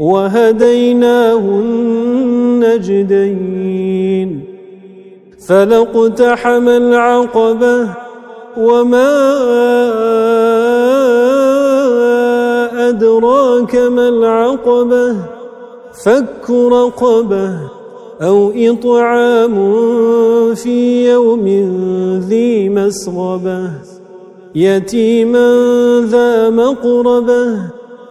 وهديناه النجدين فلقتحم العقبة وما أدراك ما العقبة فك رقبة أو إطعام في يوم ذي مسغبة يتيما ذا مقربة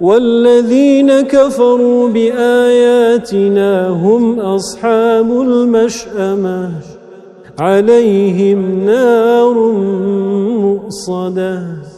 والذين كفروا بآياتنا هم أصحاب المشأمة. عليهم نار مؤصدة.